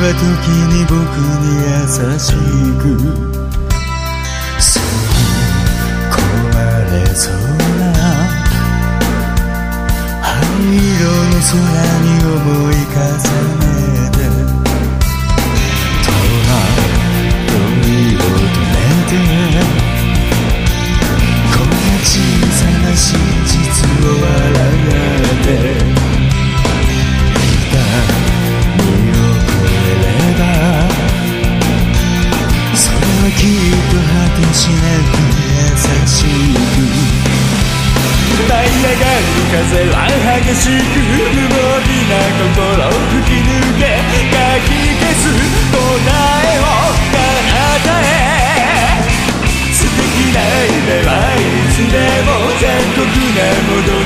時に僕に優しく。そう壊れそうな灰色の空きっと果てしなく優しく舞い上がる風は激しく無防備な心を吹き抜けかき消す答えを彼方へ素敵な夢はいつでも残酷なもの